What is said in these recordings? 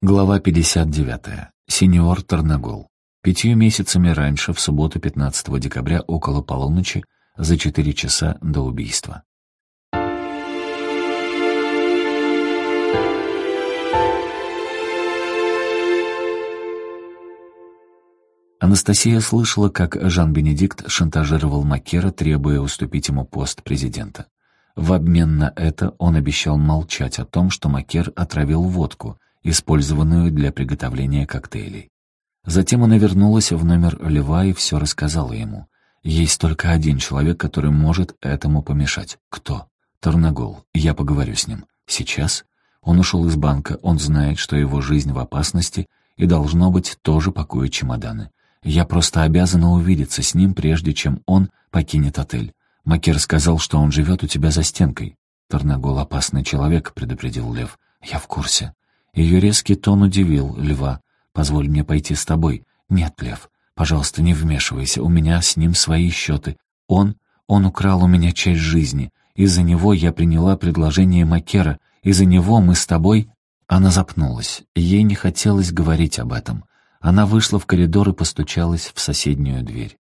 Глава 59. Сеньор Тарнагол. Пятью месяцами раньше, в субботу 15 декабря, около полуночи, за четыре часа до убийства. Анастасия слышала, как Жан-Бенедикт шантажировал Маккера, требуя уступить ему пост президента. В обмен на это он обещал молчать о том, что Маккер отравил водку — использованную для приготовления коктейлей. Затем она вернулась в номер Льва и все рассказала ему. Есть только один человек, который может этому помешать. Кто? Тарнагол. Я поговорю с ним. Сейчас? Он ушел из банка, он знает, что его жизнь в опасности, и, должно быть, тоже пакует чемоданы. Я просто обязана увидеться с ним, прежде чем он покинет отель. Макер сказал, что он живет у тебя за стенкой. Тарнагол — опасный человек, — предупредил Лев. Я в курсе. Ее резкий тон удивил льва. «Позволь мне пойти с тобой». «Нет, лев, пожалуйста, не вмешивайся, у меня с ним свои счеты. Он, он украл у меня часть жизни. Из-за него я приняла предложение Макера. Из-за него мы с тобой...» Она запнулась. Ей не хотелось говорить об этом. Она вышла в коридор и постучалась в соседнюю дверь.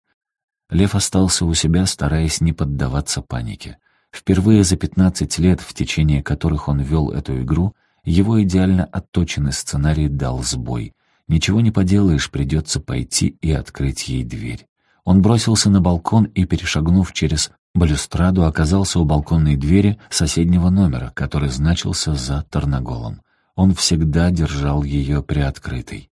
Лев остался у себя, стараясь не поддаваться панике. Впервые за пятнадцать лет, в течение которых он вел эту игру, его идеально отточенный сценарий дал сбой. Ничего не поделаешь, придется пойти и открыть ей дверь. Он бросился на балкон и, перешагнув через балюстраду, оказался у балконной двери соседнего номера, который значился за Тарноголом. Он всегда держал ее приоткрытой.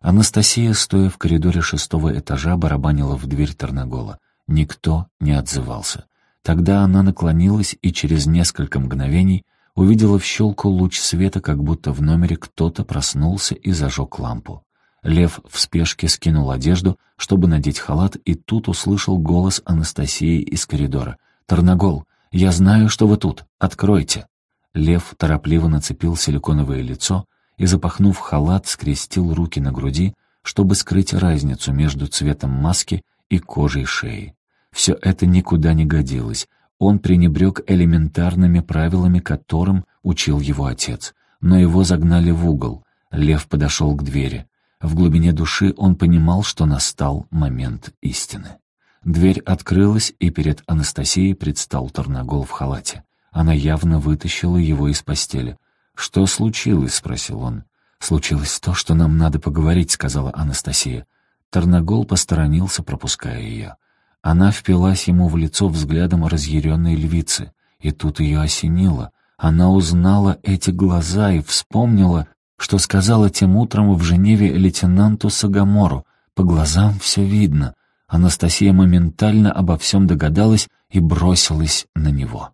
Анастасия, стоя в коридоре шестого этажа, барабанила в дверь Тарногола. Никто не отзывался. Тогда она наклонилась и через несколько мгновений увидела в щелку луч света, как будто в номере кто-то проснулся и зажег лампу. Лев в спешке скинул одежду, чтобы надеть халат, и тут услышал голос Анастасии из коридора. «Тарнагол, я знаю, что вы тут. Откройте!» Лев торопливо нацепил силиконовое лицо и, запахнув халат, скрестил руки на груди, чтобы скрыть разницу между цветом маски и кожей шеи. Все это никуда не годилось, он пренебрег элементарными правилами, которым учил его отец. Но его загнали в угол. Лев подошел к двери. В глубине души он понимал, что настал момент истины. Дверь открылась, и перед Анастасией предстал Тарнагол в халате. Она явно вытащила его из постели. «Что случилось?» — спросил он. «Случилось то, что нам надо поговорить», — сказала Анастасия. Тарнагол посторонился, пропуская ее. Она впилась ему в лицо взглядом разъяренной львицы, и тут ее осенило. Она узнала эти глаза и вспомнила, что сказала тем утром в Женеве лейтенанту Сагамору. По глазам все видно. Анастасия моментально обо всем догадалась и бросилась на него.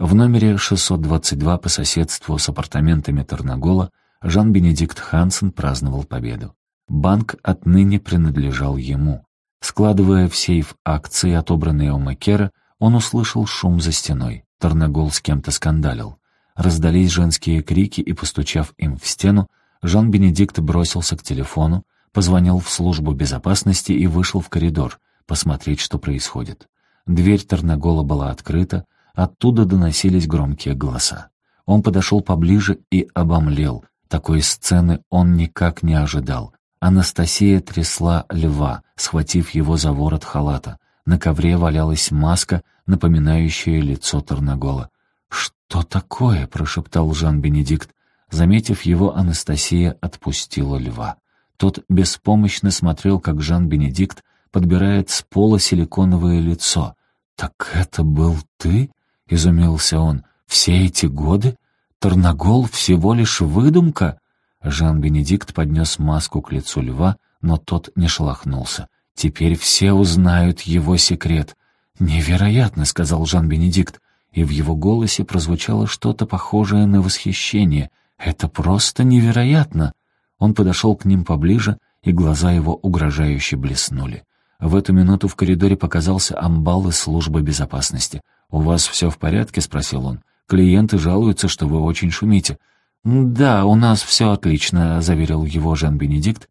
В номере 622 по соседству с апартаментами Тарнагола Жан-Бенедикт Хансен праздновал победу. Банк отныне принадлежал ему. Складывая в сейф акции, отобранные у Макера, он услышал шум за стеной. Тарнагол с кем-то скандалил. Раздались женские крики, и, постучав им в стену, Жан-Бенедикт бросился к телефону, позвонил в службу безопасности и вышел в коридор, посмотреть, что происходит. Дверь Тарнагола была открыта, оттуда доносились громкие голоса. Он подошел поближе и обомлел. Такой сцены он никак не ожидал. Анастасия трясла льва, схватив его за ворот халата. На ковре валялась маска, напоминающая лицо Тарнагола. «Что такое?» — прошептал Жан-Бенедикт. Заметив его, Анастасия отпустила льва. Тот беспомощно смотрел, как Жан-Бенедикт подбирает с пола силиконовое лицо. «Так это был ты?» — изумился он. «Все эти годы? Тарнагол всего лишь выдумка?» Жан-Бенедикт поднес маску к лицу льва, но тот не шелохнулся. «Теперь все узнают его секрет». «Невероятно», — сказал Жан-Бенедикт, и в его голосе прозвучало что-то похожее на восхищение. «Это просто невероятно!» Он подошел к ним поближе, и глаза его угрожающе блеснули. В эту минуту в коридоре показался амбал из службы безопасности. «У вас все в порядке?» — спросил он. «Клиенты жалуются, что вы очень шумите. «Да, у нас все отлично», — заверил его Жан-Бенедикт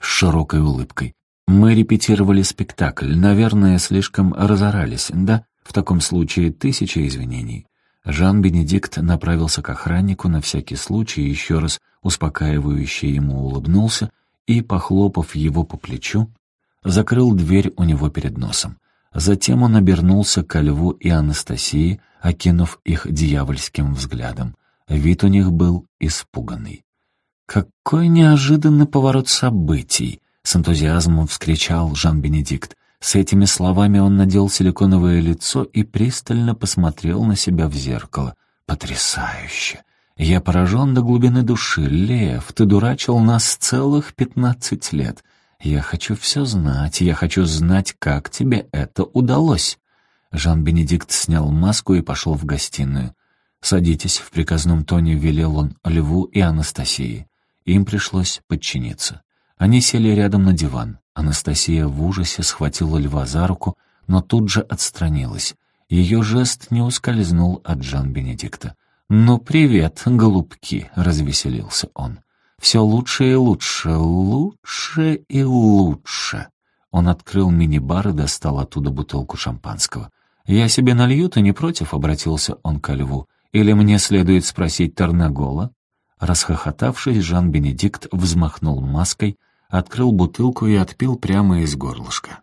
с широкой улыбкой. «Мы репетировали спектакль. Наверное, слишком разорались, да? В таком случае тысяча извинений». Жан-Бенедикт направился к охраннику на всякий случай, еще раз успокаивающе ему улыбнулся и, похлопав его по плечу, закрыл дверь у него перед носом. Затем он обернулся ко Льву и Анастасии, окинув их дьявольским взглядом. Вид у них был испуганный. «Какой неожиданный поворот событий!» — с энтузиазмом вскричал Жан-Бенедикт. С этими словами он надел силиконовое лицо и пристально посмотрел на себя в зеркало. «Потрясающе! Я поражен до глубины души. Лев, ты дурачил нас целых пятнадцать лет. Я хочу все знать, я хочу знать, как тебе это удалось». Жан-Бенедикт снял маску и пошел в гостиную. «Садитесь», — в приказном тоне велел он Льву и Анастасии. Им пришлось подчиниться. Они сели рядом на диван. Анастасия в ужасе схватила льва за руку, но тут же отстранилась. Ее жест не ускользнул от Жан-Бенедикта. «Ну, привет, голубки!» — развеселился он. «Все лучше и лучше, лучше и лучше!» Он открыл мини-бар и достал оттуда бутылку шампанского. «Я себе налью, ты не против?» — обратился он ко льву. «Или мне следует спросить Тарнагола?» Расхохотавшись, Жан-Бенедикт взмахнул маской, открыл бутылку и отпил прямо из горлышка.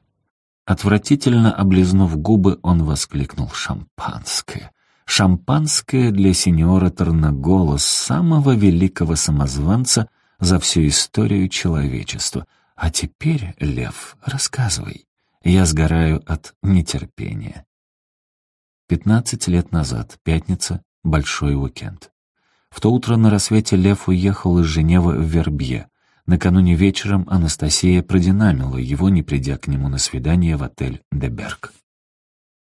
Отвратительно облизнув губы, он воскликнул «Шампанское! Шампанское для сеньора Тарнагола, самого великого самозванца за всю историю человечества! А теперь, Лев, рассказывай. Я сгораю от нетерпения». Пятнадцать лет назад, пятница, большой уикенд. В то утро на рассвете Лев уехал из Женевы в Вербье. Накануне вечером Анастасия продинамила его, не придя к нему на свидание в отель «Деберг».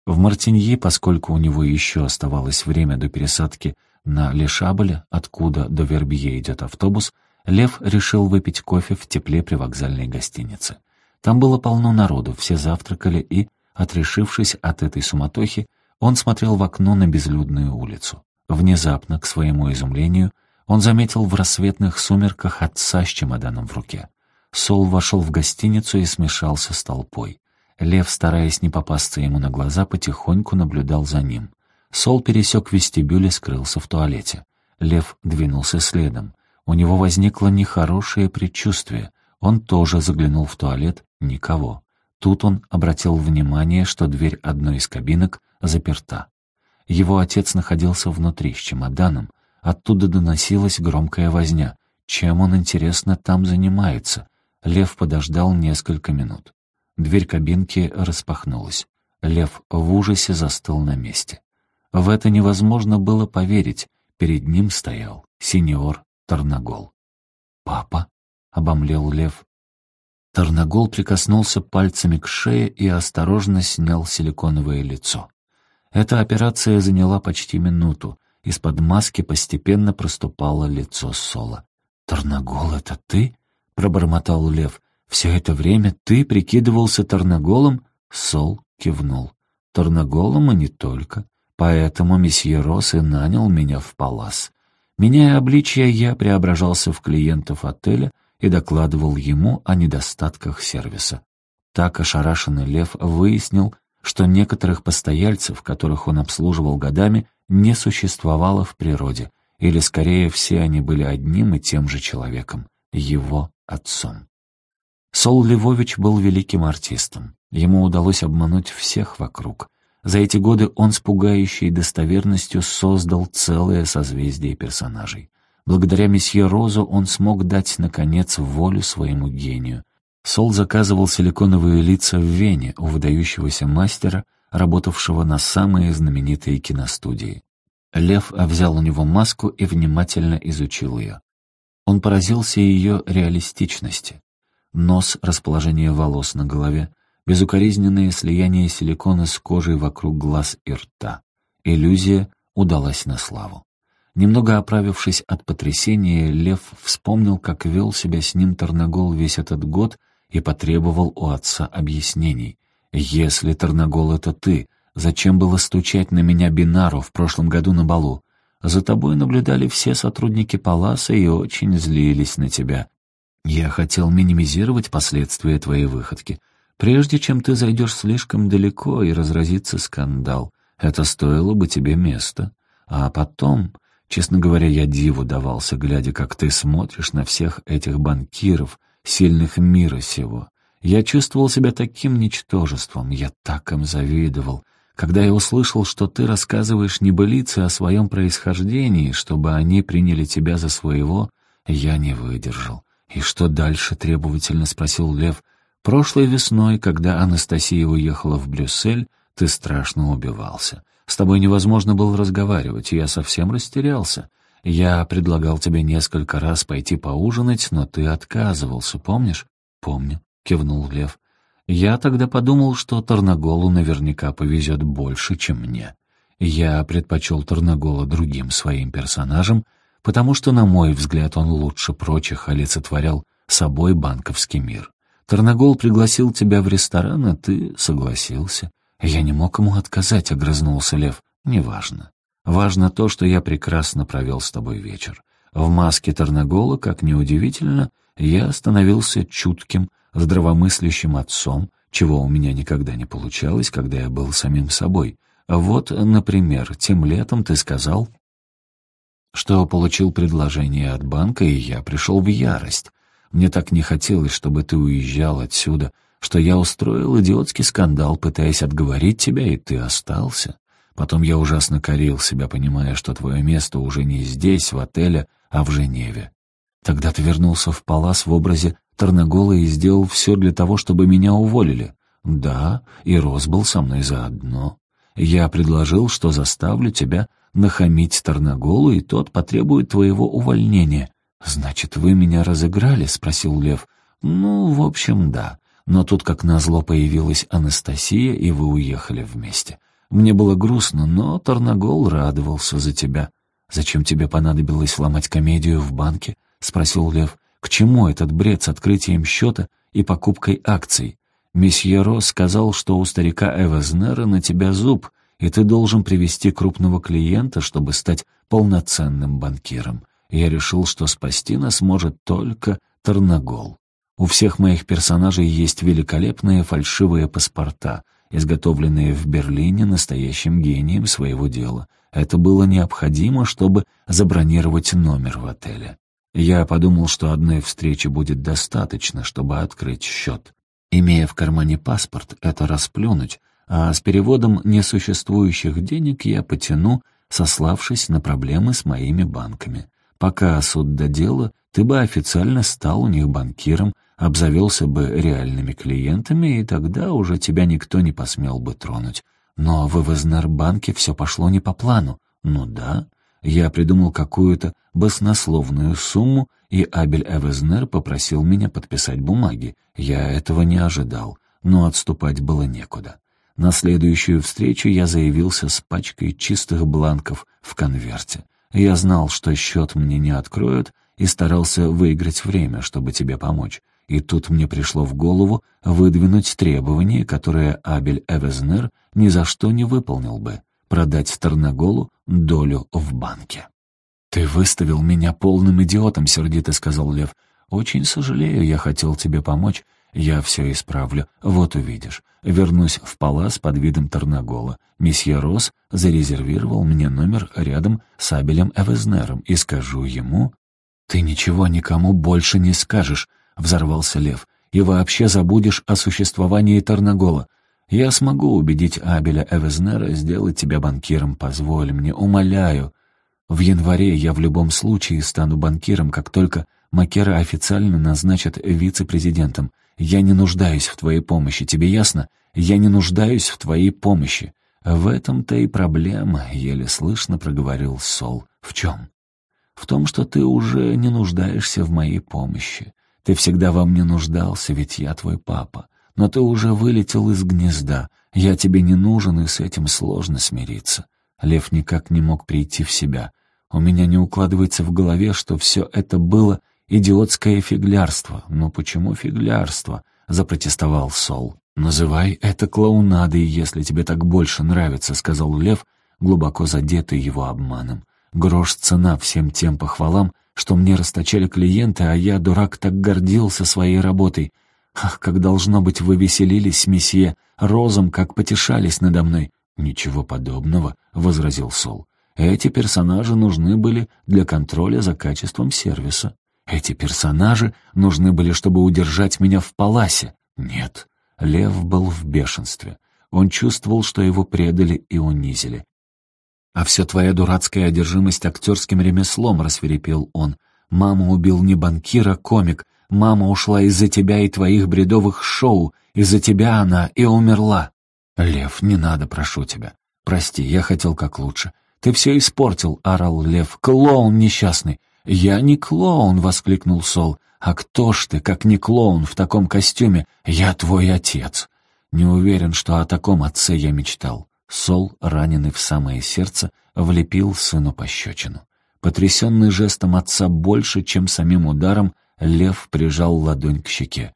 В Мартиньи, поскольку у него еще оставалось время до пересадки на Лешабле, откуда до Вербье идет автобус, Лев решил выпить кофе в тепле при вокзальной гостинице. Там было полно народу, все завтракали и, отрешившись от этой суматохи, он смотрел в окно на безлюдную улицу. Внезапно, к своему изумлению, он заметил в рассветных сумерках отца с чемоданом в руке. Сол вошел в гостиницу и смешался с толпой. Лев, стараясь не попасться ему на глаза, потихоньку наблюдал за ним. Сол пересек вестибюль и скрылся в туалете. Лев двинулся следом. У него возникло нехорошее предчувствие. Он тоже заглянул в туалет. Никого. Тут он обратил внимание, что дверь одной из кабинок заперта. Его отец находился внутри с чемоданом. Оттуда доносилась громкая возня. Чем он, интересно, там занимается? Лев подождал несколько минут. Дверь кабинки распахнулась. Лев в ужасе застыл на месте. В это невозможно было поверить. Перед ним стоял сеньор Тарнагол. «Папа?» — обомлел Лев. Тарнагол прикоснулся пальцами к шее и осторожно снял силиконовое лицо. Эта операция заняла почти минуту. Из-под маски постепенно проступало лицо Сола. «Тарнагол, это ты?» — пробормотал Лев. «Все это время ты прикидывался Тарнаголом?» Сол кивнул. «Тарнаголом и не только. Поэтому месье Рос и нанял меня в палас. Меняя обличье, я преображался в клиентов отеля и докладывал ему о недостатках сервиса. Так ошарашенный Лев выяснил, что некоторых постояльцев, которых он обслуживал годами, не существовало в природе, или скорее все они были одним и тем же человеком, его отцом. Сол Львович был великим артистом. Ему удалось обмануть всех вокруг. За эти годы он с пугающей достоверностью создал целое созвездие персонажей. Благодаря месье Розу он смог дать, наконец, волю своему гению. Сол заказывал силиконовые лица в Вене у выдающегося мастера, работавшего на самые знаменитые киностудии. Лев взял у него маску и внимательно изучил ее. Он поразился ее реалистичности. Нос, расположение волос на голове, безукоризненное слияние силикона с кожей вокруг глаз и рта. Иллюзия удалась на славу. Немного оправившись от потрясения, Лев вспомнил, как вел себя с ним Тарнагол весь этот год и потребовал у отца объяснений. «Если Тарнагол — это ты, зачем было стучать на меня Бинару в прошлом году на балу? За тобой наблюдали все сотрудники Паласа и очень злились на тебя. Я хотел минимизировать последствия твоей выходки. Прежде чем ты зайдешь слишком далеко и разразится скандал, это стоило бы тебе места. А потом, честно говоря, я диву давался, глядя, как ты смотришь на всех этих банкиров, сильных мира сего. Я чувствовал себя таким ничтожеством, я так им завидовал. Когда я услышал, что ты рассказываешь небылицы о своем происхождении, чтобы они приняли тебя за своего, я не выдержал. «И что дальше?» — требовательно спросил Лев. «Прошлой весной, когда Анастасия уехала в Брюссель, ты страшно убивался. С тобой невозможно было разговаривать, и я совсем растерялся. Я предлагал тебе несколько раз пойти поужинать, но ты отказывался, помнишь?» «Помню», — кивнул Лев. «Я тогда подумал, что Тарнаголу наверняка повезет больше, чем мне. Я предпочел Тарнагола другим своим персонажам, потому что, на мой взгляд, он лучше прочих олицетворял собой банковский мир. Тарнагол пригласил тебя в ресторан, а ты согласился. Я не мог ему отказать, — огрызнулся Лев. Неважно. Важно то, что я прекрасно провел с тобой вечер. В маске Тарнагола, как неудивительно, я становился чутким, здравомыслящим отцом, чего у меня никогда не получалось, когда я был самим собой. Вот, например, тем летом ты сказал, что получил предложение от банка, и я пришел в ярость. Мне так не хотелось, чтобы ты уезжал отсюда, что я устроил идиотский скандал, пытаясь отговорить тебя, и ты остался. Потом я ужасно корил себя, понимая, что твое место уже не здесь, в отеле, а в Женеве. Тогда ты вернулся в Палас в образе Тарнагола и сделал все для того, чтобы меня уволили. Да, и Рос был со мной заодно. Я предложил, что заставлю тебя нахамить Тарнаголу, и тот потребует твоего увольнения. «Значит, вы меня разыграли?» — спросил Лев. «Ну, в общем, да. Но тут, как назло, появилась Анастасия, и вы уехали вместе. Мне было грустно, но Тарнагол радовался за тебя. Зачем тебе понадобилось ломать комедию в банке?» — спросил Лев. «К чему этот бред с открытием счета и покупкой акций? Месье Ро сказал, что у старика Эвезнера на тебя зуб, и ты должен привести крупного клиента, чтобы стать полноценным банкиром. Я решил, что спасти нас может только Тарнагол. У всех моих персонажей есть великолепные фальшивые паспорта, изготовленные в Берлине настоящим гением своего дела. Это было необходимо, чтобы забронировать номер в отеле. Я подумал, что одной встречи будет достаточно, чтобы открыть счет. Имея в кармане паспорт, это расплюнуть, а с переводом несуществующих денег я потяну, сославшись на проблемы с моими банками. Пока суд до дела, ты бы официально стал у них банкиром, обзавелся бы реальными клиентами, и тогда уже тебя никто не посмел бы тронуть. Но в ВВЗНР-банке все пошло не по плану. Ну да, я придумал какую-то баснословную сумму, и Абель Эвезнер попросил меня подписать бумаги. Я этого не ожидал, но отступать было некуда. На следующую встречу я заявился с пачкой чистых бланков в конверте. Я знал, что счет мне не откроют, и старался выиграть время, чтобы тебе помочь. И тут мне пришло в голову выдвинуть требование, которое Абель Эвезнер ни за что не выполнил бы — продать Тарнаголу долю в банке. «Ты выставил меня полным идиотом», — сердито сказал Лев. «Очень сожалею, я хотел тебе помочь, я все исправлю, вот увидишь. Вернусь в палас под видом Тарнагола. Месье Рос зарезервировал мне номер рядом с Абелем Эвезнером и скажу ему... «Ты ничего никому больше не скажешь», — взорвался Лев, «и вообще забудешь о существовании Тарнагола. Я смогу убедить Абеля Эвезнера сделать тебя банкиром, позволь мне, умоляю. В январе я в любом случае стану банкиром, как только Макера официально назначат вице-президентом. Я не нуждаюсь в твоей помощи, тебе ясно? Я не нуждаюсь в твоей помощи. В этом-то и проблема, еле слышно проговорил Сол. В чем? В том, что ты уже не нуждаешься в моей помощи. Ты всегда во мне нуждался, ведь я твой папа. Но ты уже вылетел из гнезда. Я тебе не нужен, и с этим сложно смириться. Лев никак не мог прийти в себя. У меня не укладывается в голове, что все это было «Идиотское фиглярство». «Ну почему фиглярство?» — запротестовал Сол. «Называй это клоунадой, если тебе так больше нравится», — сказал Лев, глубоко задетый его обманом. «Грош цена всем тем похвалам, что мне расточали клиенты, а я, дурак, так гордился своей работой. Ах, как должно быть, вы веселились, месье, розом, как потешались надо мной». «Ничего подобного», — возразил Сол. Эти персонажи нужны были для контроля за качеством сервиса. Эти персонажи нужны были, чтобы удержать меня в паласе. Нет, Лев был в бешенстве. Он чувствовал, что его предали и унизили. «А все твоя дурацкая одержимость актерским ремеслом», — рассверепел он. «Мама убил не банкира, комик. Мама ушла из-за тебя и твоих бредовых шоу. Из-за тебя она и умерла». «Лев, не надо, прошу тебя. Прости, я хотел как лучше. Ты все испортил», — орал Лев. «Клоун несчастный». «Я не клоун», — воскликнул Сол. «А кто ж ты, как не клоун в таком костюме? Я твой отец». Не уверен, что о таком отце я мечтал. Сол, раненый в самое сердце, влепил сыну пощечину. Потрясенный жестом отца больше, чем самим ударом, Лев прижал ладонь к щеке.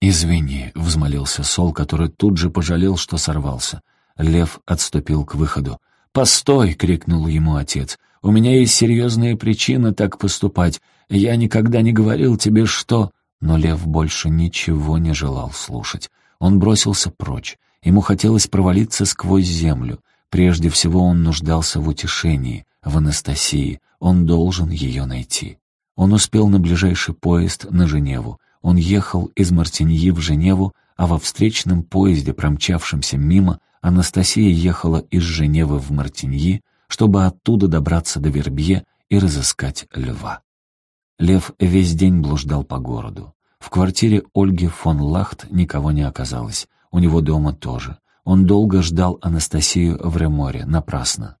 «Извини», — взмолился Сол, который тут же пожалел, что сорвался. Лев отступил к выходу. «Постой!» — крикнул ему отец. «У меня есть серьезные причины так поступать. Я никогда не говорил тебе, что...» Но Лев больше ничего не желал слушать. Он бросился прочь. Ему хотелось провалиться сквозь землю. Прежде всего он нуждался в утешении, в Анастасии. Он должен ее найти. Он успел на ближайший поезд на Женеву. Он ехал из Мартиньи в Женеву, а во встречном поезде, промчавшемся мимо, Анастасия ехала из Женевы в Мартиньи, чтобы оттуда добраться до Вербье и разыскать льва. Лев весь день блуждал по городу. В квартире Ольги фон Лахт никого не оказалось. У него дома тоже. Он долго ждал Анастасию в Реморе, напрасно.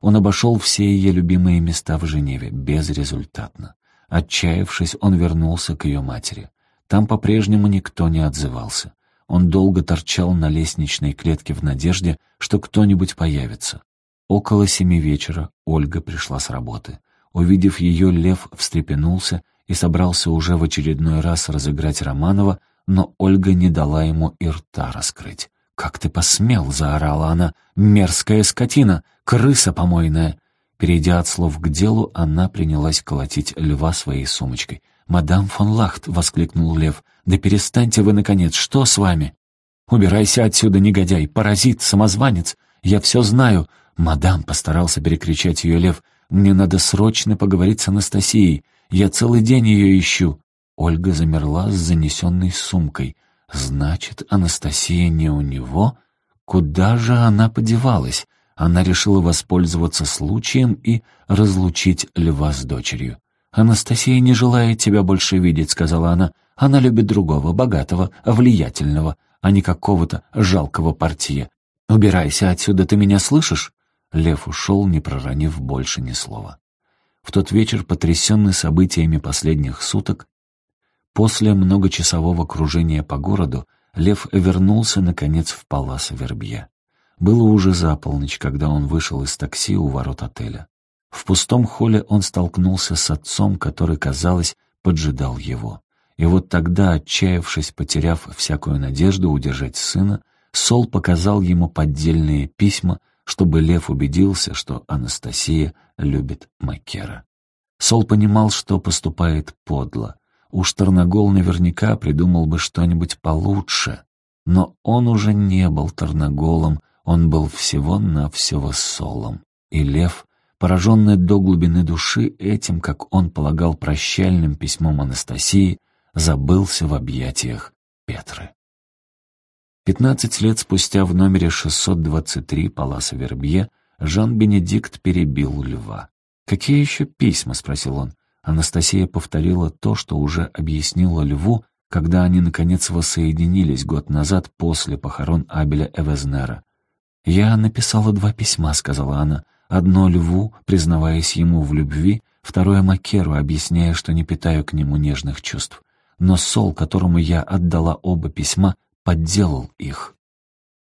Он обошел все ее любимые места в Женеве, безрезультатно. Отчаявшись, он вернулся к ее матери. Там по-прежнему никто не отзывался. Он долго торчал на лестничной клетке в надежде, что кто-нибудь появится. Около семи вечера Ольга пришла с работы. Увидев ее, Лев встрепенулся и собрался уже в очередной раз разыграть Романова, но Ольга не дала ему и рта раскрыть. «Как ты посмел!» — заорала она. «Мерзкая скотина! Крыса помойная!» Перейдя от слов к делу, она принялась колотить льва своей сумочкой. «Мадам фон Лахт!» — воскликнул лев. «Да перестаньте вы, наконец! Что с вами?» «Убирайся отсюда, негодяй! Паразит! Самозванец! Я все знаю!» «Мадам!» — постарался перекричать ее лев. «Мне надо срочно поговорить с Анастасией. Я целый день ее ищу». Ольга замерла с занесенной сумкой. «Значит, Анастасия не у него? Куда же она подевалась?» Она решила воспользоваться случаем и разлучить льва с дочерью. «Анастасия не желает тебя больше видеть», — сказала она. «Она любит другого, богатого, влиятельного, а не какого-то жалкого партия. Убирайся отсюда, ты меня слышишь?» Лев ушел, не проронив больше ни слова. В тот вечер, потрясенный событиями последних суток, после многочасового кружения по городу, Лев вернулся, наконец, в палас Вербье. Было уже за полночь, когда он вышел из такси у ворот отеля. В пустом холле он столкнулся с отцом, который, казалось, поджидал его. И вот тогда, отчаявшись, потеряв всякую надежду удержать сына, Сол показал ему поддельные письма, чтобы Лев убедился, что Анастасия любит Макера. Сол понимал, что поступает подло. Уж Тарнагол наверняка придумал бы что-нибудь получше. Но он уже не был Тарнаголом, он был всего-навсего Солом. И Лев, пораженный до глубины души этим, как он полагал прощальным письмом Анастасии, забылся в объятиях Петры. Пятнадцать лет спустя в номере 623 Паласа Вербье Жан-Бенедикт перебил льва. «Какие еще письма?» — спросил он. Анастасия повторила то, что уже объяснила льву, когда они, наконец, воссоединились год назад после похорон Абеля Эвезнера. «Я написала два письма», — сказала она. «Одно льву, признаваясь ему в любви, второе Макеру, объясняя, что не питаю к нему нежных чувств. Но Сол, которому я отдала оба письма, подделал их.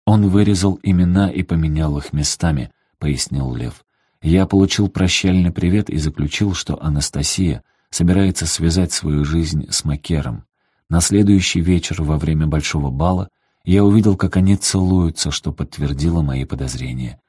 «Он вырезал имена и поменял их местами», — пояснил Лев. «Я получил прощальный привет и заключил, что Анастасия собирается связать свою жизнь с Макером. На следующий вечер во время большого бала я увидел, как они целуются, что подтвердило мои подозрения.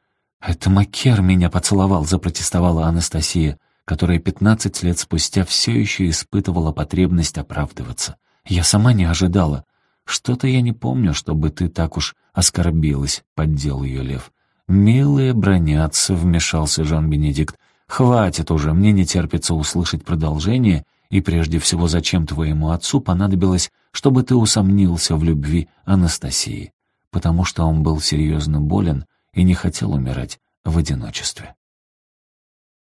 «Это Макер меня поцеловал», — запротестовала Анастасия, которая пятнадцать лет спустя все еще испытывала потребность оправдываться. «Я сама не ожидала. «Что-то я не помню, чтобы ты так уж оскорбилась», — поддел ее Лев. «Милые бронятся», — вмешался Жан-Бенедикт. «Хватит уже, мне не терпится услышать продолжение, и прежде всего зачем твоему отцу понадобилось, чтобы ты усомнился в любви Анастасии, потому что он был серьезно болен и не хотел умирать в одиночестве».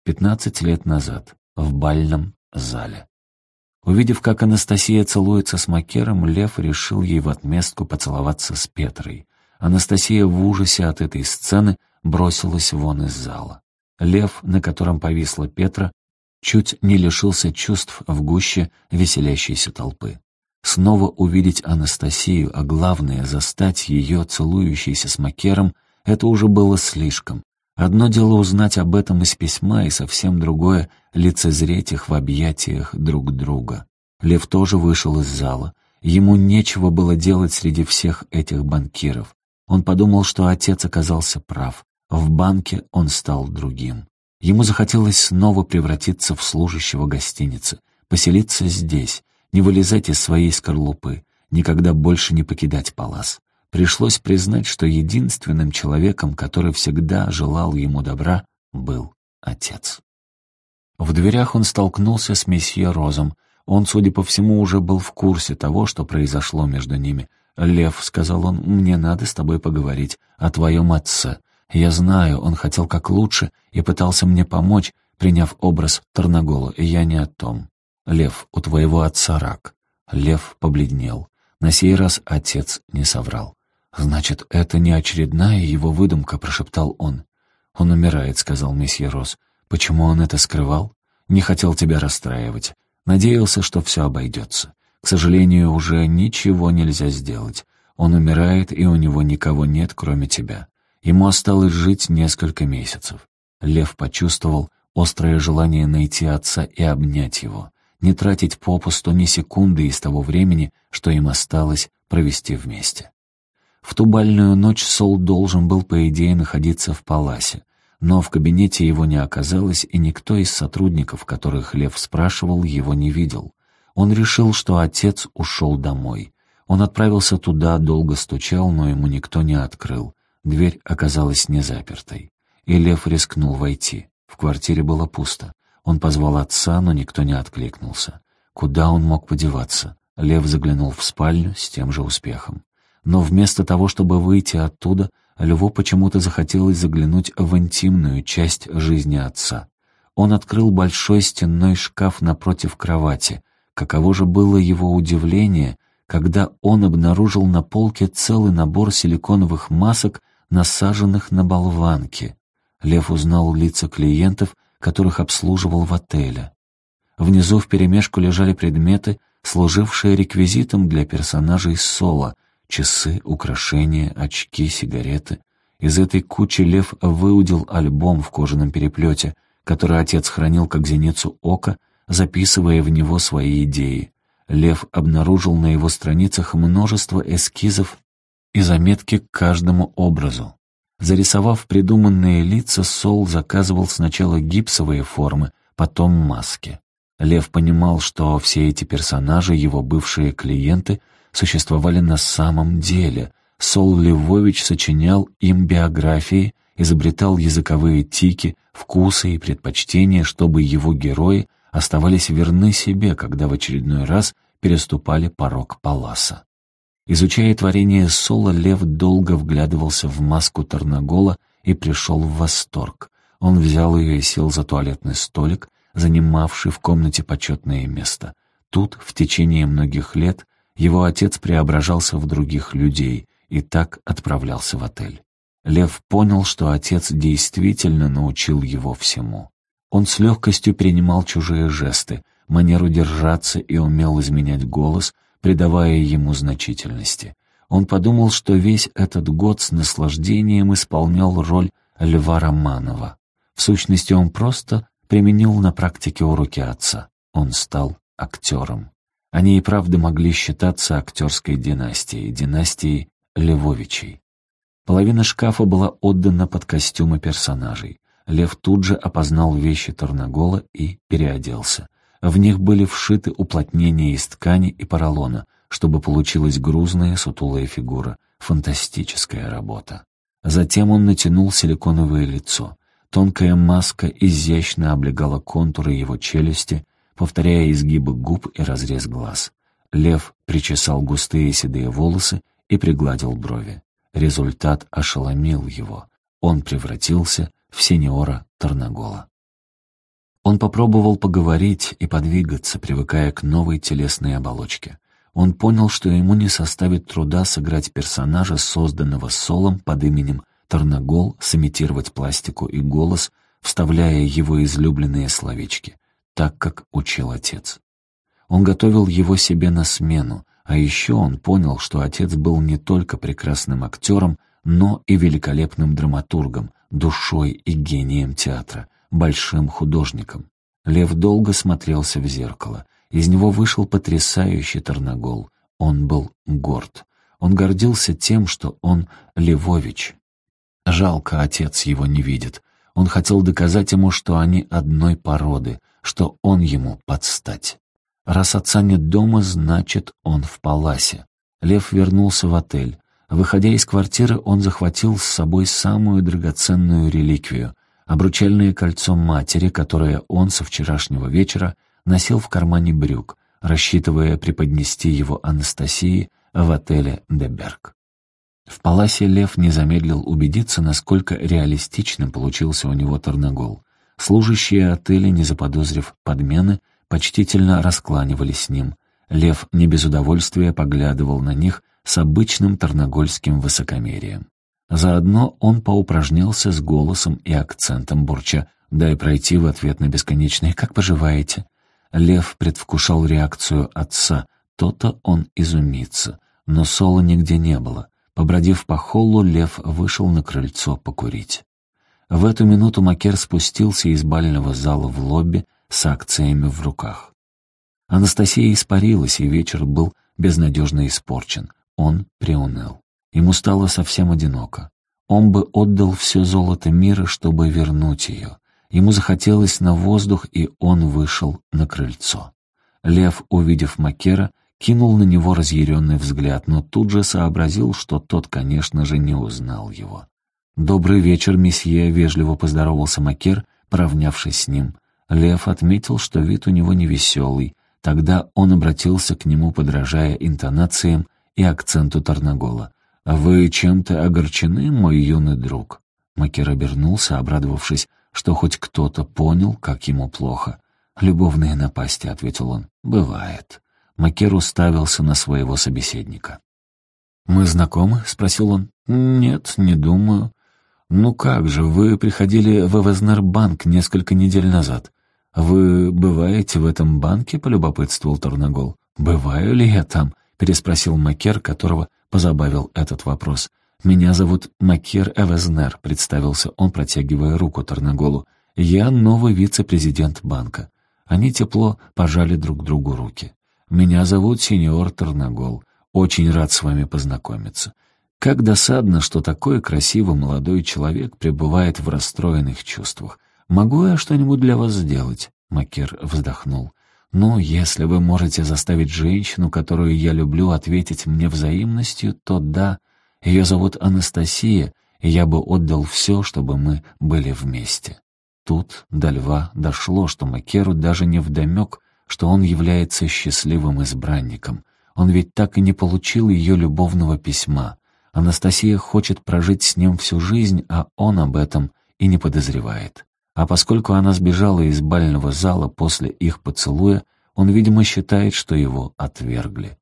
Пятнадцать лет назад, в бальном зале. Увидев, как Анастасия целуется с Макером, Лев решил ей в отместку поцеловаться с Петрой. Анастасия в ужасе от этой сцены бросилась вон из зала. Лев, на котором повисла Петра, чуть не лишился чувств в гуще веселящейся толпы. Снова увидеть Анастасию, а главное — застать ее, целующейся с Макером, это уже было слишком. Одно дело узнать об этом из письма, и совсем другое — лицезреть их в объятиях друг друга. Лев тоже вышел из зала. Ему нечего было делать среди всех этих банкиров. Он подумал, что отец оказался прав. В банке он стал другим. Ему захотелось снова превратиться в служащего гостиницы, поселиться здесь, не вылезать из своей скорлупы, никогда больше не покидать палас. Пришлось признать, что единственным человеком, который всегда желал ему добра, был отец. В дверях он столкнулся с месье Розом. Он, судя по всему, уже был в курсе того, что произошло между ними. «Лев», — сказал он, — «мне надо с тобой поговорить о твоем отце. Я знаю, он хотел как лучше и пытался мне помочь, приняв образ Тарнагола, и я не о том. Лев, у твоего отца рак». Лев побледнел. На сей раз отец не соврал. «Значит, это не очередная его выдумка», — прошептал он. «Он умирает», — сказал месье Рос. «Почему он это скрывал? Не хотел тебя расстраивать. Надеялся, что все обойдется. К сожалению, уже ничего нельзя сделать. Он умирает, и у него никого нет, кроме тебя. Ему осталось жить несколько месяцев». Лев почувствовал острое желание найти отца и обнять его, не тратить попусту ни секунды из того времени, что им осталось провести вместе. В ту бальную ночь Сол должен был, по идее, находиться в паласе, но в кабинете его не оказалось, и никто из сотрудников, которых Лев спрашивал, его не видел. Он решил, что отец ушел домой. Он отправился туда, долго стучал, но ему никто не открыл. Дверь оказалась не запертой. И Лев рискнул войти. В квартире было пусто. Он позвал отца, но никто не откликнулся. Куда он мог подеваться? Лев заглянул в спальню с тем же успехом. Но вместо того, чтобы выйти оттуда, Льву почему-то захотелось заглянуть в интимную часть жизни отца. Он открыл большой стенной шкаф напротив кровати. Каково же было его удивление, когда он обнаружил на полке целый набор силиконовых масок, насаженных на болванки. Лев узнал лица клиентов, которых обслуживал в отеле. Внизу вперемешку лежали предметы, служившие реквизитом для персонажей Соло, Часы, украшения, очки, сигареты. Из этой кучи Лев выудил альбом в кожаном переплете, который отец хранил как зеницу ока, записывая в него свои идеи. Лев обнаружил на его страницах множество эскизов и заметки к каждому образу. Зарисовав придуманные лица, Сол заказывал сначала гипсовые формы, потом маски. Лев понимал, что все эти персонажи, его бывшие клиенты — существовали на самом деле. Сол Львович сочинял им биографии, изобретал языковые тики, вкусы и предпочтения, чтобы его герои оставались верны себе, когда в очередной раз переступали порог Паласа. Изучая творение Сола, Лев долго вглядывался в маску Тарнагола и пришел в восторг. Он взял ее и сел за туалетный столик, занимавший в комнате почетное место. Тут, в течение многих лет, его отец преображался в других людей и так отправлялся в отель. Лев понял, что отец действительно научил его всему. Он с легкостью принимал чужие жесты, манеру держаться и умел изменять голос, придавая ему значительности. Он подумал, что весь этот год с наслаждением исполнял роль Льва Романова. В сущности, он просто применил на практике уроки отца. Он стал актером. Они и правда могли считаться актерской династией, династией Левовичей. Половина шкафа была отдана под костюмы персонажей. Лев тут же опознал вещи Тарнагола и переоделся. В них были вшиты уплотнения из ткани и поролона, чтобы получилась грузная сутулая фигура. Фантастическая работа. Затем он натянул силиконовое лицо. Тонкая маска изящно облегала контуры его челюсти, повторяя изгибы губ и разрез глаз. Лев причесал густые седые волосы и пригладил брови. Результат ошеломил его. Он превратился в сеньора Тарнагола. Он попробовал поговорить и подвигаться, привыкая к новой телесной оболочке. Он понял, что ему не составит труда сыграть персонажа, созданного Солом под именем Тарнагол, сымитировать пластику и голос, вставляя его излюбленные словечки, так как учил отец. Он готовил его себе на смену, а еще он понял, что отец был не только прекрасным актером, но и великолепным драматургом, душой и гением театра, большим художником. Лев долго смотрелся в зеркало. Из него вышел потрясающий Тарнагол. Он был горд. Он гордился тем, что он Левович. Жалко, отец его не видит. Он хотел доказать ему, что они одной породы, что он ему подстать. Раз отца нет дома, значит, он в паласе. Лев вернулся в отель. Выходя из квартиры, он захватил с собой самую драгоценную реликвию — обручальное кольцо матери, которое он со вчерашнего вечера носил в кармане брюк, рассчитывая преподнести его Анастасии в отеле «Деберг». В паласе Лев не замедлил убедиться, насколько реалистичным получился у него Тарнагол. Служащие отеля, не заподозрив подмены, почтительно раскланивались с ним. Лев не без удовольствия поглядывал на них с обычным тарногольским высокомерием. Заодно он поупражнялся с голосом и акцентом бурча «Дай пройти в ответ на бесконечное «Как поживаете?». Лев предвкушал реакцию отца, то-то он изумится. Но Соло нигде не было. Побродив по холлу, Лев вышел на крыльцо покурить. В эту минуту Макер спустился из бального зала в лобби, с акциями в руках. Анастасия испарилась, и вечер был безнадежно испорчен. Он приуныл. Ему стало совсем одиноко. Он бы отдал все золото мира, чтобы вернуть ее. Ему захотелось на воздух, и он вышел на крыльцо. Лев, увидев Макера, кинул на него разъяренный взгляд, но тут же сообразил, что тот, конечно же, не узнал его. «Добрый вечер, месье», — вежливо поздоровался Макер, поравнявшись с ним. Лев отметил, что вид у него невеселый. Тогда он обратился к нему, подражая интонациям и акценту Тарнагола. «Вы чем-то огорчены, мой юный друг?» Макер обернулся, обрадовавшись, что хоть кто-то понял, как ему плохо. «Любовные напасти», — ответил он. «Бывает». Макер уставился на своего собеседника. «Мы знакомы?» — спросил он. «Нет, не думаю». «Ну как же, вы приходили в Эвезнербанк несколько недель назад. «Вы бываете в этом банке?» — полюбопытствовал Торнагол. «Бываю ли я там?» — переспросил Макер, которого позабавил этот вопрос. «Меня зовут Макер Эвезнер», — представился он, протягивая руку Торнаголу. «Я новый вице-президент банка». Они тепло пожали друг другу руки. «Меня зовут сеньор Торнагол. Очень рад с вами познакомиться. Как досадно, что такой красивый молодой человек пребывает в расстроенных чувствах. «Могу я что-нибудь для вас сделать?» Макер вздохнул. «Ну, если вы можете заставить женщину, которую я люблю, ответить мне взаимностью, то да. Ее зовут Анастасия, и я бы отдал все, чтобы мы были вместе». Тут до льва дошло, что Макеру даже не вдомек, что он является счастливым избранником. Он ведь так и не получил ее любовного письма. Анастасия хочет прожить с ним всю жизнь, а он об этом и не подозревает. А поскольку она сбежала из бального зала после их поцелуя, он, видимо, считает, что его отвергли.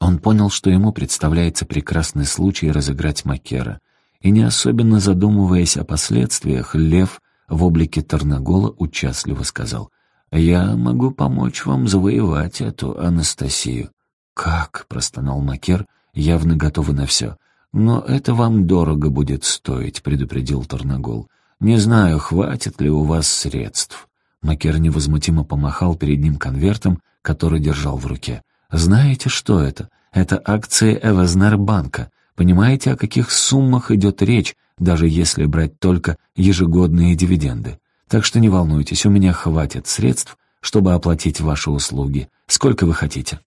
Он понял, что ему представляется прекрасный случай разыграть Макера, и, не особенно задумываясь о последствиях, Лев в облике Тарнагола участливо сказал «Я могу помочь вам завоевать эту Анастасию». «Как?» — простонал Макер, явно готовый на все. «Но это вам дорого будет стоить», — предупредил Тарнагол. «Не знаю, хватит ли у вас средств». Макер невозмутимо помахал перед ним конвертом, который держал в руке. «Знаете, что это? Это акции Эвезнер-банка. Понимаете, о каких суммах идет речь, даже если брать только ежегодные дивиденды? Так что не волнуйтесь, у меня хватит средств, чтобы оплатить ваши услуги. Сколько вы хотите?»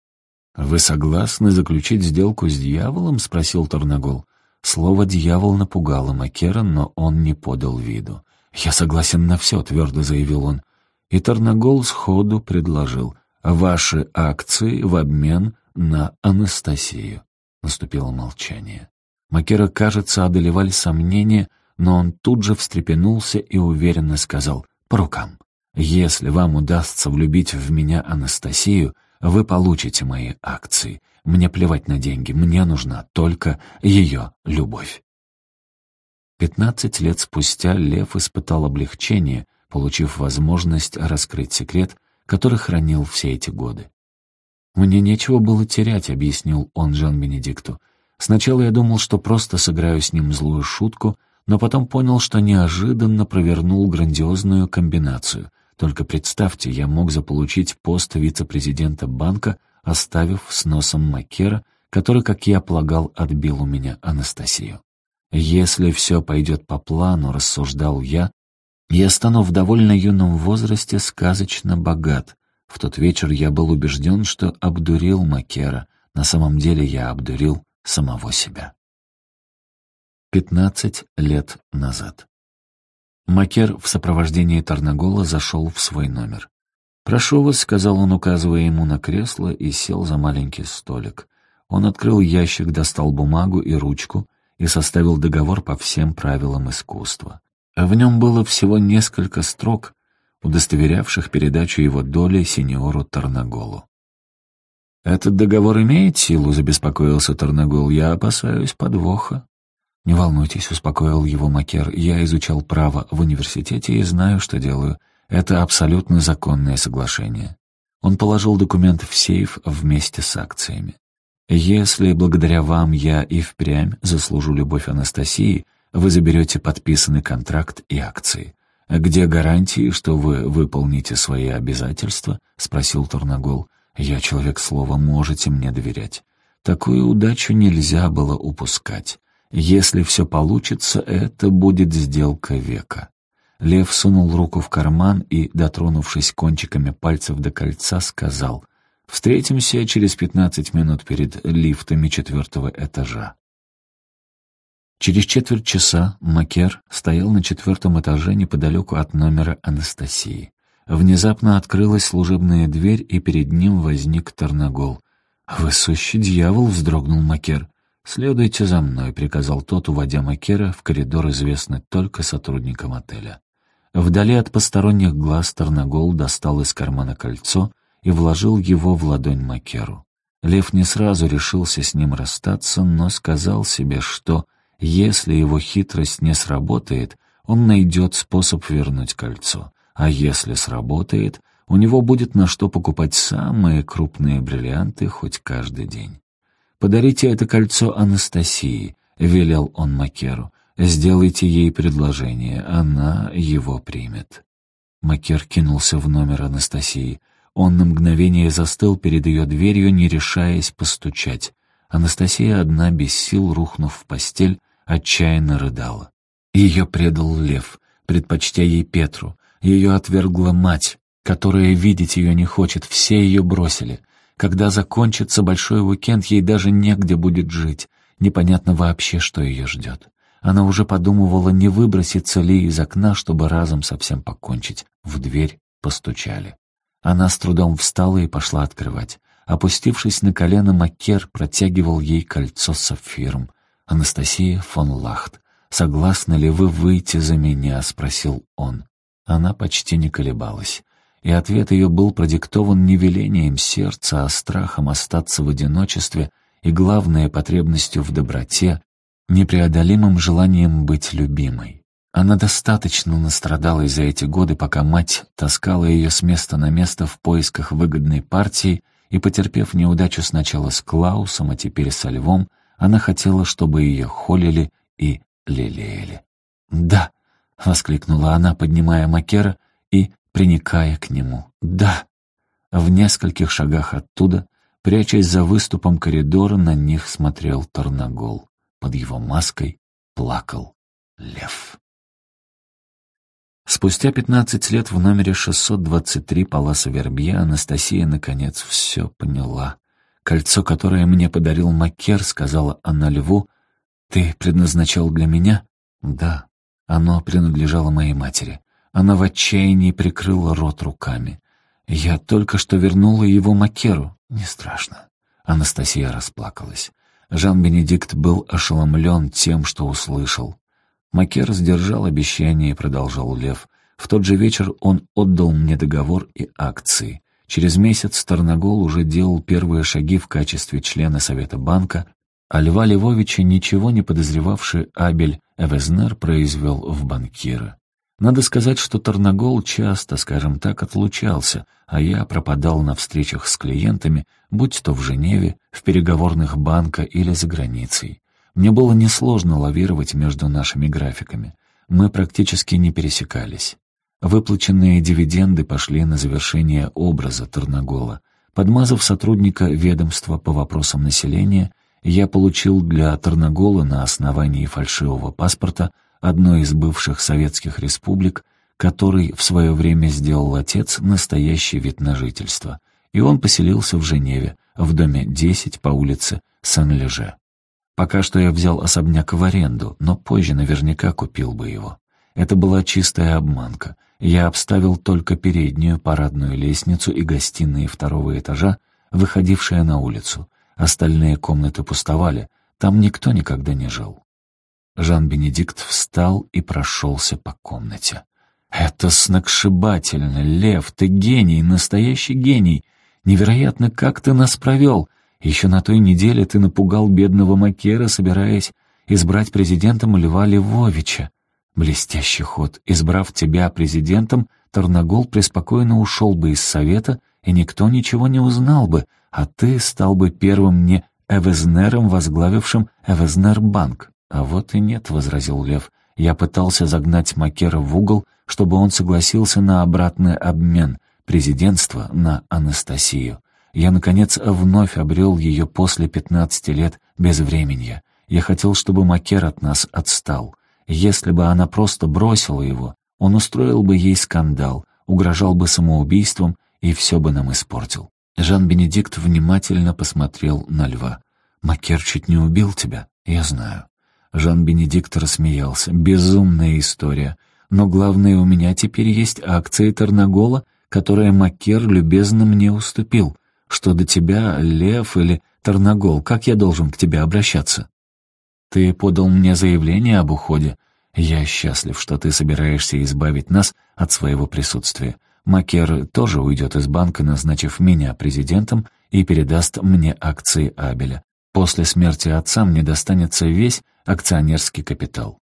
«Вы согласны заключить сделку с дьяволом?» — спросил Торнагол. Слово «дьявол» напугало Макера, но он не подал виду. «Я согласен на все», — твердо заявил он. И Тарнагол сходу предложил «Ваши акции в обмен на Анастасию». Наступило молчание. Макера, кажется, одолевали сомнения, но он тут же встрепенулся и уверенно сказал «По рукам». Если вам удастся влюбить в меня Анастасию, вы получите мои акции. Мне плевать на деньги, мне нужна только ее любовь. Пятнадцать лет спустя Лев испытал облегчение, получив возможность раскрыть секрет, который хранил все эти годы. «Мне нечего было терять», — объяснил он Жан-Бенедикту. «Сначала я думал, что просто сыграю с ним злую шутку, но потом понял, что неожиданно провернул грандиозную комбинацию — только представьте, я мог заполучить пост вице-президента банка, оставив с носом Макера, который, как я полагал, отбил у меня Анастасию. Если все пойдет по плану, рассуждал я, я стану в довольно юном возрасте сказочно богат. В тот вечер я был убежден, что обдурил Макера. На самом деле я обдурил самого себя. Пятнадцать лет назад. Макер в сопровождении Тарнагола зашел в свой номер. «Прошу вас», — сказал он, указывая ему на кресло, и сел за маленький столик. Он открыл ящик, достал бумагу и ручку и составил договор по всем правилам искусства. В нем было всего несколько строк, удостоверявших передачу его доли сеньору Тарнаголу. «Этот договор имеет силу?» — забеспокоился Тарнагол. «Я опасаюсь подвоха». «Не волнуйтесь», — успокоил его Макер. «Я изучал право в университете и знаю, что делаю. Это абсолютно законное соглашение». Он положил документ в сейф вместе с акциями. «Если благодаря вам я и впрямь заслужу любовь Анастасии, вы заберете подписанный контракт и акции. Где гарантии, что вы выполните свои обязательства?» — спросил Турнагол. «Я человек слова, можете мне доверять. Такую удачу нельзя было упускать. Если все получится, это будет сделка века. Лев сунул руку в карман и, дотронувшись кончиками пальцев до кольца, сказал «Встретимся через пятнадцать минут перед лифтами четвертого этажа». Через четверть часа Макер стоял на четвертом этаже неподалеку от номера Анастасии. Внезапно открылась служебная дверь, и перед ним возник Тарнагол. «Вы сущий дьявол!» — вздрогнул Макер. «Следуйте за мной», — приказал тот, уводя Макера в коридор, известный только сотрудникам отеля. Вдали от посторонних глаз Тарнагол достал из кармана кольцо и вложил его в ладонь Макеру. Лев не сразу решился с ним расстаться, но сказал себе, что, если его хитрость не сработает, он найдет способ вернуть кольцо, а если сработает, у него будет на что покупать самые крупные бриллианты хоть каждый день. «Подарите это кольцо Анастасии», — велел он Макеру. «Сделайте ей предложение, она его примет». Макер кинулся в номер Анастасии. Он на мгновение застыл перед ее дверью, не решаясь постучать. Анастасия одна, без сил, рухнув в постель, отчаянно рыдала. Ее предал лев, предпочтя ей Петру. Ее отвергла мать, которая видеть ее не хочет, все ее бросили. Когда закончится большой уикенд, ей даже негде будет жить. Непонятно вообще, что ее ждет. Она уже подумывала, не выброситься ли из окна, чтобы разом совсем покончить. В дверь постучали. Она с трудом встала и пошла открывать. Опустившись на колено, Макер протягивал ей кольцо сапфиром. «Анастасия фон Лахт, согласны ли вы выйти за меня?» — спросил он. Она почти не колебалась и ответ ее был продиктован не велением сердца, а страхом остаться в одиночестве и, главное, потребностью в доброте, непреодолимым желанием быть любимой. Она достаточно настрадалась за эти годы, пока мать таскала ее с места на место в поисках выгодной партии, и, потерпев неудачу сначала с Клаусом, а теперь со Львом, она хотела, чтобы ее холили и лелеяли. «Да!» — воскликнула она, поднимая Макера и приникая к нему. «Да!» В нескольких шагах оттуда, прячась за выступом коридора, на них смотрел Тарнагол. Под его маской плакал лев. Спустя пятнадцать лет в номере 623 Паласа Вербье Анастасия наконец все поняла. «Кольцо, которое мне подарил Макер», — сказала она льву, — «Ты предназначал для меня?» «Да. Оно принадлежало моей матери. Она в отчаянии прикрыла рот руками. Я только что вернула его Макеру. Не страшно». Анастасия расплакалась. Жан-Бенедикт был ошеломлен тем, что услышал. Макер сдержал обещание и продолжал Лев. В тот же вечер он отдал мне договор и акции. Через месяц Тарнагол уже делал первые шаги в качестве члена Совета банка, а Льва Львовича, ничего не подозревавший Абель Эвезнер, произвел в банкира. Надо сказать, что Тарнагол часто, скажем так, отлучался, а я пропадал на встречах с клиентами, будь то в Женеве, в переговорных банка или за границей. Мне было несложно лавировать между нашими графиками. Мы практически не пересекались. Выплаченные дивиденды пошли на завершение образа Тарнагола. Подмазав сотрудника ведомства по вопросам населения, я получил для Тарнагола на основании фальшивого паспорта одной из бывших советских республик, который в свое время сделал отец настоящий вид на жительство, и он поселился в Женеве, в доме 10 по улице Сен-Леже. Пока что я взял особняк в аренду, но позже наверняка купил бы его. Это была чистая обманка. Я обставил только переднюю парадную лестницу и гостиные второго этажа, выходившие на улицу. Остальные комнаты пустовали, там никто никогда не жил. Жан-Бенедикт встал и прошелся по комнате. «Это сногсшибательно, Лев, ты гений, настоящий гений. Невероятно, как ты нас провел. Еще на той неделе ты напугал бедного Макера, собираясь избрать президентом Льва Львовича. Блестящий ход. Избрав тебя президентом, Тарнагол преспокойно ушел бы из совета, и никто ничего не узнал бы, а ты стал бы первым не Эвезнером, возглавившим Эвезнербанк. А вот и нет, — возразил Лев. Я пытался загнать Макера в угол, чтобы он согласился на обратный обмен президентства на Анастасию. Я, наконец, вновь обрел ее после пятнадцати лет безвременья. Я хотел, чтобы Макер от нас отстал. Если бы она просто бросила его, он устроил бы ей скандал, угрожал бы самоубийством и все бы нам испортил. Жан-Бенедикт внимательно посмотрел на льва. «Макер чуть не убил тебя, я знаю». Жан-Бенедикт рассмеялся. «Безумная история. Но главное, у меня теперь есть акции Тарнагола, которые Макер любезно мне уступил. Что до тебя, Лев или Тарнагол, как я должен к тебе обращаться?» Ты подал мне заявление об уходе. Я счастлив, что ты собираешься избавить нас от своего присутствия. Макер тоже уйдет из банка, назначив меня президентом и передаст мне акции Абеля. После смерти отца мне достанется весь акционерский капитал.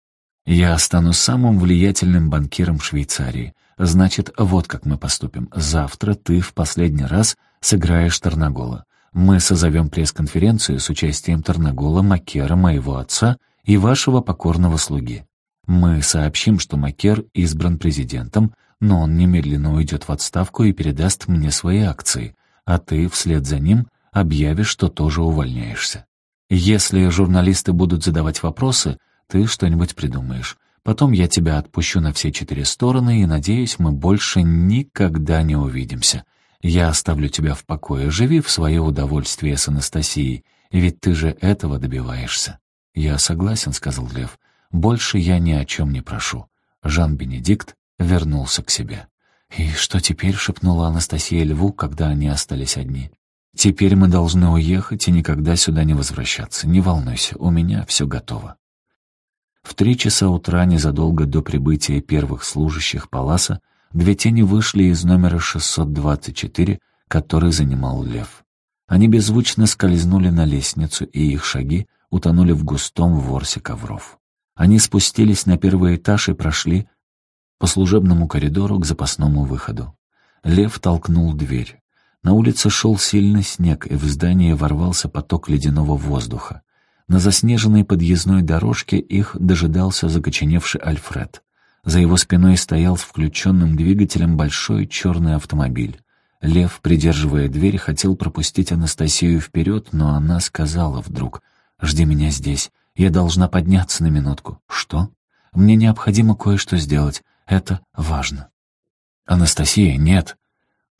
Я стану самым влиятельным банкиром Швейцарии. Значит, вот как мы поступим. Завтра ты в последний раз сыграешь Тарнагола. Мы созовем пресс-конференцию с участием Тарнагола, Макера, моего отца и вашего покорного слуги. Мы сообщим, что Макер избран президентом, но он немедленно уйдет в отставку и передаст мне свои акции, а ты вслед за ним объявишь, что тоже увольняешься. Если журналисты будут задавать вопросы, ты что-нибудь придумаешь. Потом я тебя отпущу на все четыре стороны и, надеюсь, мы больше никогда не увидимся. Я оставлю тебя в покое, живи в свое удовольствие с Анастасией, ведь ты же этого добиваешься». «Я согласен», — сказал Лев. «Больше я ни о чем не прошу». Жан-Бенедикт вернулся к себе. «И что теперь?» — шепнула Анастасия Льву, когда они остались одни. «Теперь мы должны уехать и никогда сюда не возвращаться. Не волнуйся, у меня все готово». В три часа утра, незадолго до прибытия первых служащих Паласа, Две тени вышли из номера 624, который занимал лев. Они беззвучно скользнули на лестницу, и их шаги утонули в густом ворсе ковров. Они спустились на первый этаж и прошли по служебному коридору к запасному выходу. Лев толкнул дверь. На улице шел сильный снег, и в здание ворвался поток ледяного воздуха. На заснеженной подъездной дорожке их дожидался закоченевший Альфред. За его спиной стоял с включенным двигателем большой черный автомобиль. Лев, придерживая дверь, хотел пропустить Анастасию вперед, но она сказала вдруг «Жди меня здесь, я должна подняться на минутку». «Что?» «Мне необходимо кое-что сделать, это важно». «Анастасия, нет.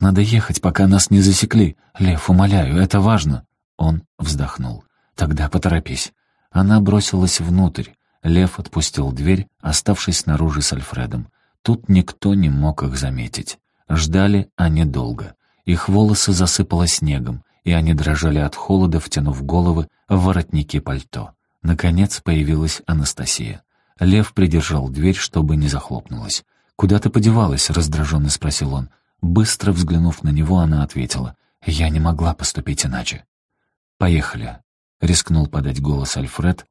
Надо ехать, пока нас не засекли. Лев, умоляю, это важно». Он вздохнул. «Тогда поторопись». Она бросилась внутрь. Лев отпустил дверь, оставшись снаружи с Альфредом. Тут никто не мог их заметить. Ждали они долго. Их волосы засыпало снегом, и они дрожали от холода, втянув головы в воротники пальто. Наконец появилась Анастасия. Лев придержал дверь, чтобы не захлопнулась. «Куда ты подевалась?» — раздраженно спросил он. Быстро взглянув на него, она ответила. «Я не могла поступить иначе». «Поехали», — рискнул подать голос Альфред,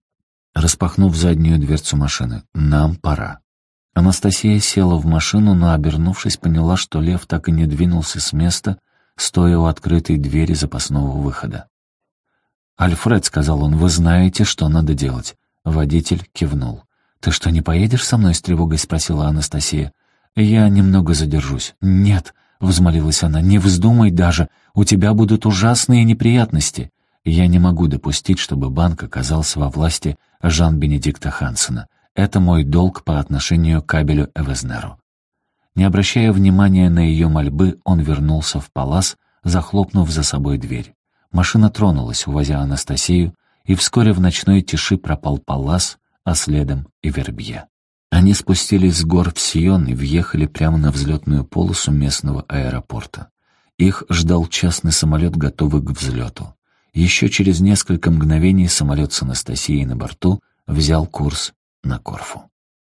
распахнув заднюю дверцу машины. «Нам пора». Анастасия села в машину, но, обернувшись, поняла, что лев так и не двинулся с места, стоя у открытой двери запасного выхода. «Альфред», — сказал он, — «вы знаете, что надо делать». Водитель кивнул. «Ты что, не поедешь со мной?» — с тревогой спросила Анастасия. «Я немного задержусь». «Нет», — взмолилась она, — «не вздумай даже. У тебя будут ужасные неприятности». «Я не могу допустить, чтобы банк оказался во власти Жан-Бенедикта Хансена. Это мой долг по отношению к кабелю Эвезнеру». Не обращая внимания на ее мольбы, он вернулся в палас, захлопнув за собой дверь. Машина тронулась, увозя Анастасию, и вскоре в ночной тиши пропал Палас, а следом и Вербье. Они спустились с гор в Сион и въехали прямо на взлетную полосу местного аэропорта. Их ждал частный самолет, готовый к взлету. Еще через несколько мгновений самолет с Анастасией на борту взял курс на Корфу.